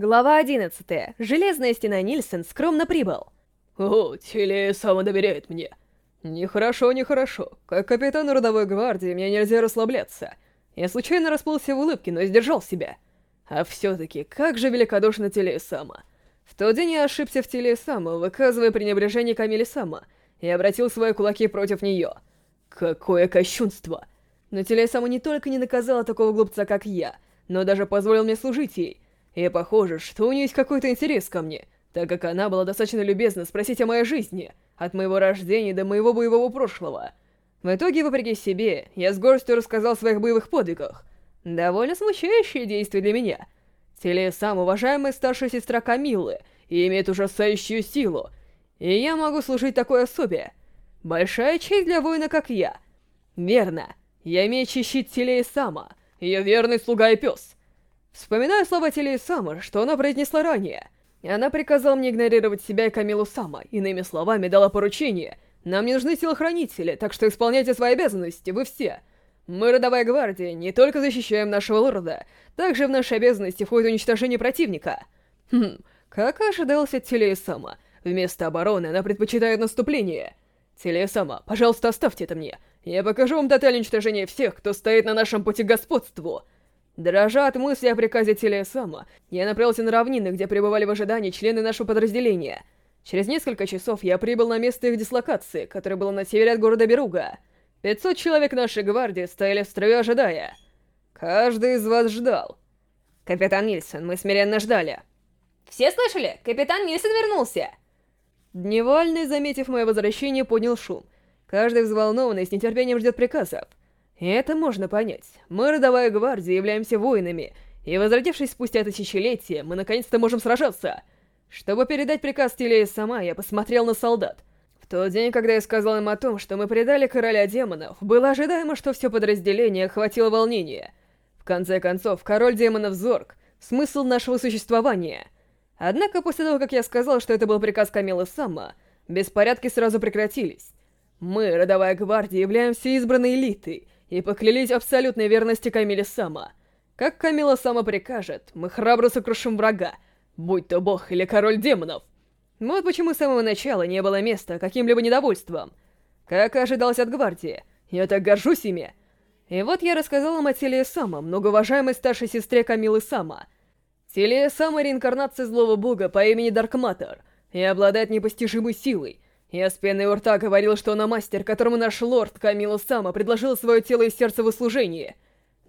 Глава 11. Железная стена Нильсон скромно прибыл. О, Теле сама доверяет мне. Нехорошо, нехорошо. Как капитану родовой гвардии мне нельзя расслабляться. Я случайно расплылся в улыбке, но сдержал себя. А все-таки, как же великодушна Теле сама. В тот день я ошибся в Теле сама, выказывая пренебрежение Камиле сама, и обратил свои кулаки против нее. Какое кощунство! Но Теле сама не только не наказала такого глупца, как я, но даже позволил мне служить ей — и похоже, что у нее есть какой-то интерес ко мне, так как она была достаточно любезна спросить о моей жизни, от моего рождения до моего боевого прошлого. В итоге, вопреки себе, я с горстью рассказал о своих боевых подвигах. Довольно смущающее действие для меня. Теле сам уважаемая старшая сестра Камиллы и имеет ужасающую силу, и я могу служить такой особе. Большая честь для воина, как я. Верно, я меч и щит Телея Сама, ее верный слуга и пес. Вспоминая слова Телии Сама, что она произнесла ранее, она приказала мне игнорировать себя и Камилу Сама, иными словами, дала поручение. Нам не нужны телохранители, так что исполняйте свои обязанности, вы все. Мы, родовая гвардия, не только защищаем нашего лорда, также в наши обязанности входит уничтожение противника. Хм, как ожидалось от Телея Сама, вместо обороны она предпочитает наступление. Телея Сама, пожалуйста, оставьте это мне. Я покажу вам тотальное уничтожение всех, кто стоит на нашем пути к господству. Дрожа от мысли о приказе Телесама, я направился на равнины, где пребывали в ожидании члены нашего подразделения. Через несколько часов я прибыл на место их дислокации, которое было на севере от города Беруга. 500 человек нашей гвардии стояли в строю, ожидая. Каждый из вас ждал. Капитан Нильсон, мы смиренно ждали. Все слышали? Капитан Нильсон вернулся! Дневальный, заметив мое возвращение, поднял шум. Каждый взволнованный с нетерпением ждет приказов. Это можно понять. Мы, родовая гвардия, являемся воинами, и, возвратившись спустя тысячелетия, мы наконец-то можем сражаться. Чтобы передать приказ Телея сама, я посмотрел на солдат. В тот день, когда я сказал им о том, что мы предали короля демонов, было ожидаемо, что все подразделение охватило волнение. В конце концов, король демонов Зорг — смысл нашего существования. Однако после того, как я сказал, что это был приказ Камилы Сама, беспорядки сразу прекратились. Мы, родовая гвардия, являемся избранной элитой — и поклялись абсолютной верности Камиле Сама. Как Камила Сама прикажет, мы храбро сокрушим врага, будь то бог или король демонов. Вот почему с самого начала не было места каким-либо недовольством. Как и ожидалось от гвардии, я так горжусь ими. И вот я рассказал им о Телее Сама, многоуважаемой старшей сестре Камилы Сама. Телея Сама — реинкарнация злого бога по имени Даркматор и обладает непостижимой силой — я с пеной у рта говорил, что она мастер, которому наш лорд Камила Сама предложил свое тело и сердце в услужении.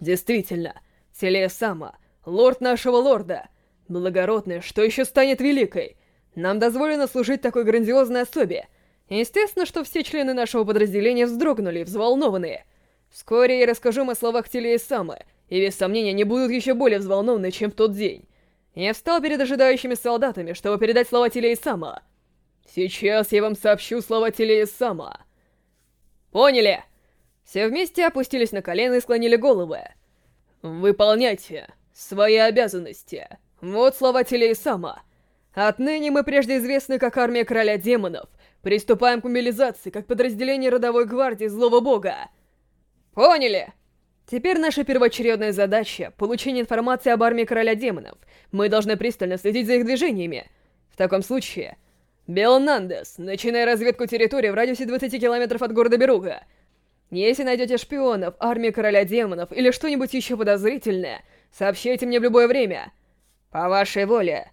Действительно, Селия Сама, лорд нашего лорда, благородная, что еще станет великой. Нам дозволено служить такой грандиозной особе. Естественно, что все члены нашего подразделения вздрогнули, взволнованные. Вскоре я расскажу им о словах Телеи Самы, и без сомнения они будут еще более взволнованы, чем в тот день. Я встал перед ожидающими солдатами, чтобы передать слова Телеи Сама — Сейчас я вам сообщу слова Телея Сама. Поняли? Все вместе опустились на колено и склонили головы. Выполняйте свои обязанности. Вот слова Телея Сама. Отныне мы прежде известны как армия короля демонов. Приступаем к мобилизации, как подразделение родовой гвардии злого бога. Поняли? Теперь наша первоочередная задача — получение информации об армии короля демонов. Мы должны пристально следить за их движениями. В таком случае, Белнандес, начинай разведку территории в радиусе 20 километров от города Беруга. Если найдете шпионов, армию короля демонов или что-нибудь еще подозрительное, сообщайте мне в любое время. По вашей воле,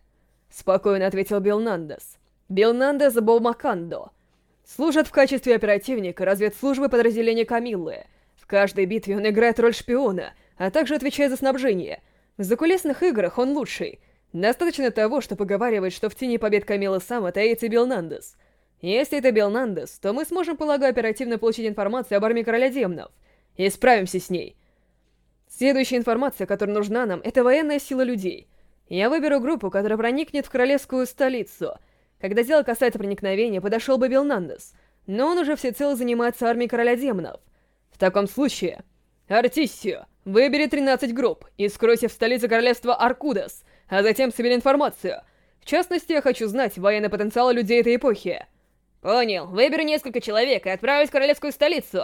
спокойно ответил Белнандес. Белнандес Болмакандо. Служит в качестве оперативника разведслужбы подразделения Камиллы. В каждой битве он играет роль шпиона, а также отвечает за снабжение. В закулисных играх он лучший — Достаточно того, что поговаривает, что в тени побед Камила Сама таится Белнандес. Если это Белнандес, то мы сможем, полагаю, оперативно получить информацию об армии Короля Демонов. И справимся с ней. Следующая информация, которая нужна нам, это военная сила людей. Я выберу группу, которая проникнет в королевскую столицу. Когда дело касается проникновения, подошел бы Белнандес, но он уже всецело занимается армией Короля Демонов. В таком случае... Артисио, выбери 13 групп и скройся в столице королевства Аркудас — а затем собери информацию. В частности, я хочу знать военный потенциал людей этой эпохи. Понял, выберу несколько человек и отправлюсь в королевскую столицу.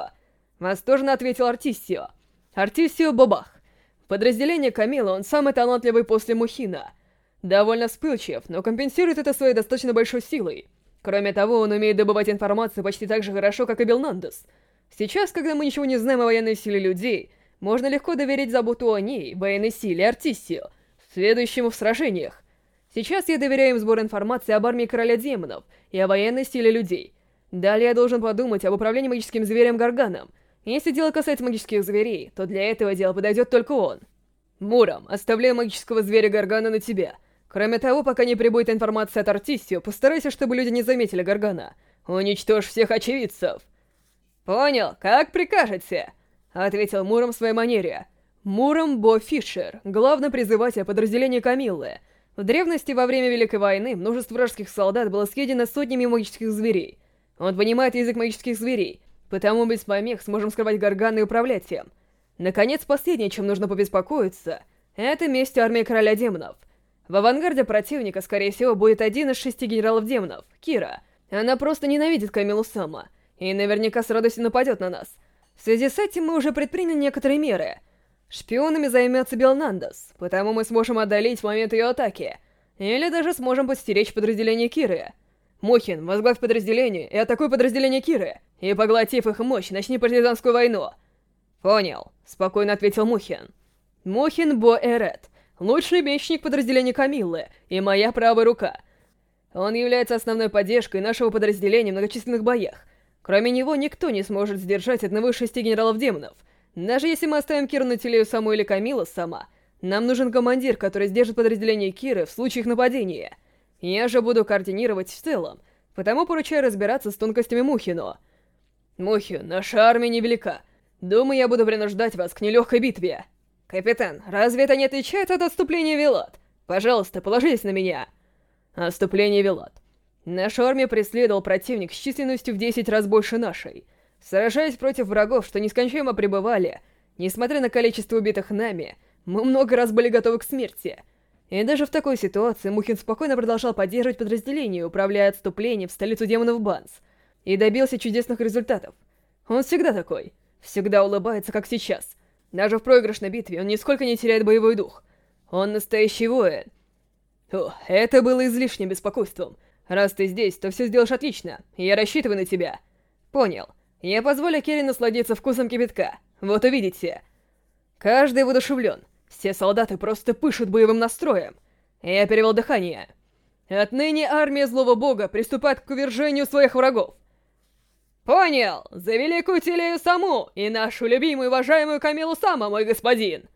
Восторженно ответил Артисио. Артисио Бобах. В подразделении Камила он самый талантливый после Мухина. довольно вспыльчив, но компенсирует это своей достаточно большой силой. Кроме того, он умеет добывать информацию почти так же хорошо, как и Белнандес. Сейчас, когда мы ничего не знаем о военной силе людей, можно легко доверить заботу о ней, военной силе, Артисию, следующему в сражениях. Сейчас я доверяю им сбор информации об армии Короля Демонов и о военной силе людей. Далее я должен подумать об управлении магическим зверем Гарганом. Если дело касается магических зверей, то для этого дела подойдет только он. Муром, оставляю магического зверя Гаргана на тебя. Кроме того, пока не прибудет информация от Артисио, постарайся, чтобы люди не заметили Гаргана. Уничтожь всех очевидцев. «Понял, как прикажете», — ответил Муром в своей манере. Муром Бо Фишер, главный призыватель подразделения Камиллы. В древности, во время Великой войны, множество вражеских солдат было съедено сотнями магических зверей. Он понимает язык магических зверей, потому без помех сможем скрывать Гаргана и управлять им. Наконец, последнее, чем нужно побеспокоиться, это месть армии Короля Демонов — в авангарде противника, скорее всего, будет один из шести генералов-демонов, Кира. Она просто ненавидит Камилу Сама, и наверняка с радостью нападет на нас. В связи с этим мы уже предприняли некоторые меры. Шпионами займется Белнандос, потому мы сможем одолеть момент ее атаки. Или даже сможем подстеречь подразделение Киры. Мухин, возглавь подразделение и атакуй подразделение Киры, и, поглотив их мощь, начни партизанскую войну. Понял, спокойно ответил Мухин. Мухин Бо Эрет лучший мечник подразделения Камиллы и моя правая рука. Он является основной поддержкой нашего подразделения в многочисленных боях. Кроме него, никто не сможет сдержать одного из шести генералов-демонов. Даже если мы оставим Киру на телею саму или Камила сама, нам нужен командир, который сдержит подразделение Киры в случаях нападения. Я же буду координировать в целом, потому поручаю разбираться с тонкостями Мухино. Мухин, наша армия невелика. Думаю, я буду принуждать вас к нелегкой битве. «Капитан, разве это не отличает от отступления Вилат? Пожалуйста, положитесь на меня!» Отступление Вилат. Нашу армию преследовал противник с численностью в 10 раз больше нашей. Сражаясь против врагов, что нескончаемо пребывали, несмотря на количество убитых нами, мы много раз были готовы к смерти. И даже в такой ситуации Мухин спокойно продолжал поддерживать подразделение, управляя отступлением в столицу демонов Банс. И добился чудесных результатов. Он всегда такой. Всегда улыбается, как сейчас. Даже в проигрышной битве он нисколько не теряет боевой дух. Он настоящий воин. О, это было излишним беспокойством. Раз ты здесь, то все сделаешь отлично, я рассчитываю на тебя. Понял. Я позволю Керри насладиться вкусом кипятка. Вот увидите. Каждый воодушевлен. Все солдаты просто пышут боевым настроем. Я перевел дыхание. Отныне армия злого бога приступает к увержению своих врагов. «Понял! За великую Телею саму и нашу любимую и уважаемую Камилу Сама, мой господин!»